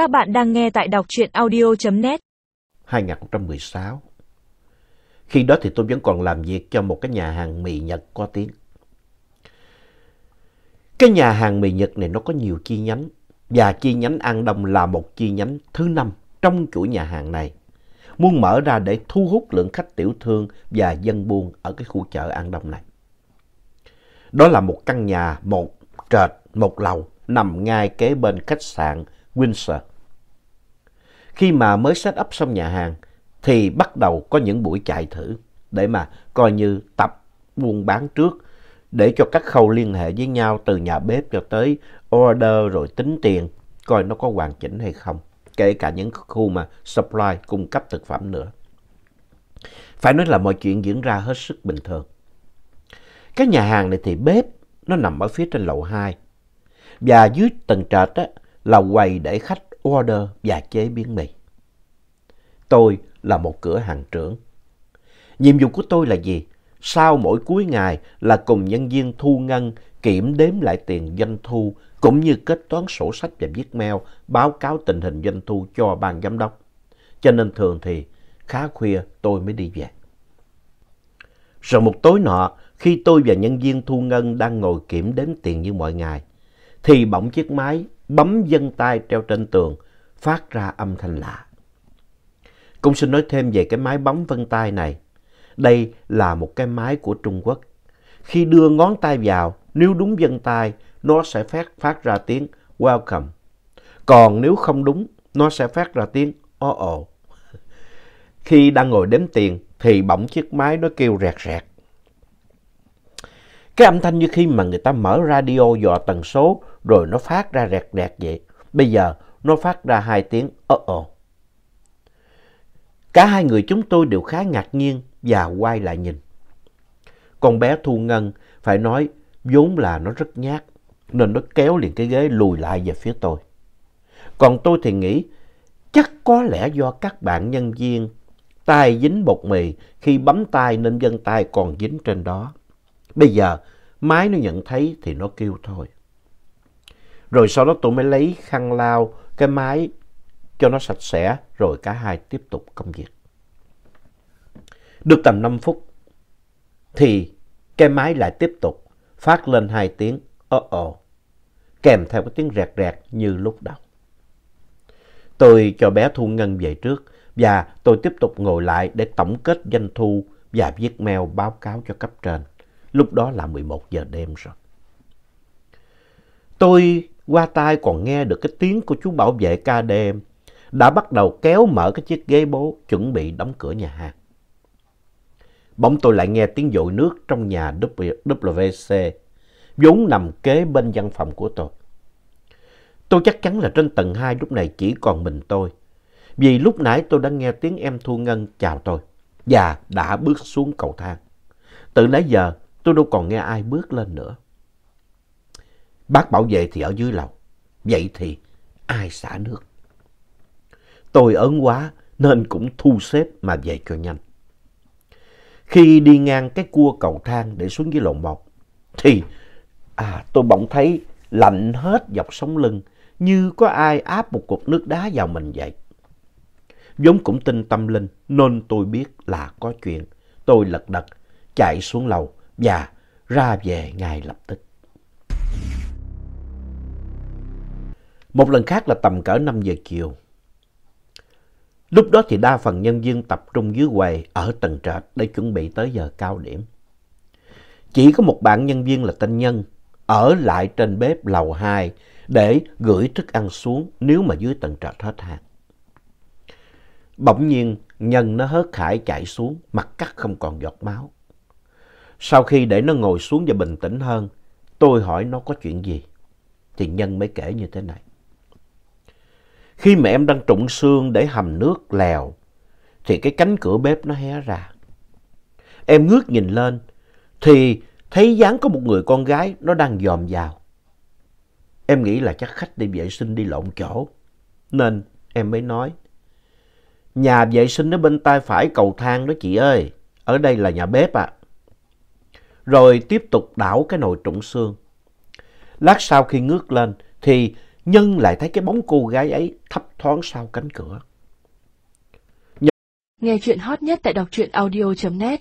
Các bạn đang nghe tại đọc truyện audio.net 2016. Khi đó thì tôi vẫn còn làm việc cho một cái nhà hàng mì Nhật có tiếng. Cái nhà hàng mì Nhật này nó có nhiều chi nhánh và chi nhánh An Đông là một chi nhánh thứ năm trong chuỗi nhà hàng này. Muốn mở ra để thu hút lượng khách tiểu thương và dân buôn ở cái khu chợ An Đông này. Đó là một căn nhà, một trệt, một lầu nằm ngay kế bên khách sạn Windsor. Khi mà mới set up xong nhà hàng thì bắt đầu có những buổi chạy thử để mà coi như tập buôn bán trước để cho các khâu liên hệ với nhau từ nhà bếp cho tới order rồi tính tiền coi nó có hoàn chỉnh hay không. Kể cả những khu mà supply cung cấp thực phẩm nữa. Phải nói là mọi chuyện diễn ra hết sức bình thường. Cái nhà hàng này thì bếp nó nằm ở phía trên lầu 2. Và dưới tầng trệt á, là quầy để khách order và chế biến mì. Tôi là một cửa hàng trưởng. Nhiệm vụ của tôi là gì? Sau mỗi cuối ngày là cùng nhân viên thu ngân, kiểm đếm lại tiền doanh thu, cũng như kết toán sổ sách và viết mail, báo cáo tình hình doanh thu cho ban giám đốc. Cho nên thường thì khá khuya tôi mới đi về. Rồi một tối nọ, khi tôi và nhân viên thu ngân đang ngồi kiểm đếm tiền như mọi ngày, thì bỗng chiếc máy bấm dân tay treo trên tường phát ra âm thanh lạ. Cũng xin nói thêm về cái máy bấm vân tay này. Đây là một cái máy của Trung Quốc. Khi đưa ngón tay vào, nếu đúng vân tay, nó sẽ phát, phát ra tiếng welcome. Còn nếu không đúng, nó sẽ phát ra tiếng oh oh. Khi đang ngồi đếm tiền, thì bỗng chiếc máy nó kêu rẹt rẹt. Cái âm thanh như khi mà người ta mở radio dò tần số rồi nó phát ra rẹt rẹt vậy. Bây giờ nó phát ra hai tiếng, ồ oh. Cả hai người chúng tôi đều khá ngạc nhiên và quay lại nhìn. Con bé Thu Ngân phải nói vốn là nó rất nhát, nên nó kéo liền cái ghế lùi lại về phía tôi. Còn tôi thì nghĩ chắc có lẽ do các bạn nhân viên tay dính bột mì khi bấm tay nên vân tay còn dính trên đó. Bây giờ máy nó nhận thấy thì nó kêu thôi. Rồi sau đó tôi mới lấy khăn lau, cái máy cho nó sạch sẽ, rồi cả hai tiếp tục công việc. Được tầm 5 phút thì cái máy lại tiếp tục phát lên hai tiếng ồ ồ, kèm theo cái tiếng rẹt rẹt như lúc đầu. Tôi cho bé Thu Ngân về trước và tôi tiếp tục ngồi lại để tổng kết doanh thu và viết mail báo cáo cho cấp trên. Lúc đó là 11 giờ đêm rồi. Tôi qua tai còn nghe được cái tiếng của chú bảo vệ ca đêm đã bắt đầu kéo mở cái chiếc ghế bố chuẩn bị đóng cửa nhà hàng. Bỗng tôi lại nghe tiếng dội nước trong nhà WC, vốn nằm kế bên văn phòng của tôi. Tôi chắc chắn là trên tầng 2 lúc này chỉ còn mình tôi. Vì lúc nãy tôi đã nghe tiếng em Thu Ngân chào tôi và đã bước xuống cầu thang. Từ nãy giờ tôi đâu còn nghe ai bước lên nữa. Bác bảo vệ thì ở dưới lầu. Vậy thì ai xả nước? Tôi ớn quá nên cũng thu xếp mà về cho nhanh. Khi đi ngang cái cua cầu thang để xuống dưới lầu một thì à, tôi bỗng thấy lạnh hết dọc sống lưng như có ai áp một cục nước đá vào mình vậy. vốn cũng tin tâm linh nên tôi biết là có chuyện. Tôi lật đật chạy xuống lầu và ra về ngay lập tức. Một lần khác là tầm cỡ 5 giờ chiều. Lúc đó thì đa phần nhân viên tập trung dưới quầy ở tầng trệt để chuẩn bị tới giờ cao điểm. Chỉ có một bạn nhân viên là tên Nhân ở lại trên bếp lầu 2 để gửi thức ăn xuống nếu mà dưới tầng trệt hết hàng. Bỗng nhiên Nhân nó hớt khải chạy xuống, mặt cắt không còn giọt máu. Sau khi để nó ngồi xuống và bình tĩnh hơn, tôi hỏi nó có chuyện gì. Thì Nhân mới kể như thế này. Khi mà em đang trụng xương để hầm nước lèo, thì cái cánh cửa bếp nó hé ra. Em ngước nhìn lên, thì thấy dáng có một người con gái nó đang dòm vào. Em nghĩ là chắc khách đi vệ sinh đi lộn chỗ. Nên em mới nói, nhà vệ sinh ở bên tay phải cầu thang đó chị ơi, ở đây là nhà bếp ạ. À. Rồi tiếp tục đảo cái nồi trụng xương. Lát sau khi ngước lên thì Nhân lại thấy cái bóng cô gái ấy thấp thoáng sau cánh cửa. Nhân... Nghe chuyện hot nhất tại đọc truyện audio.net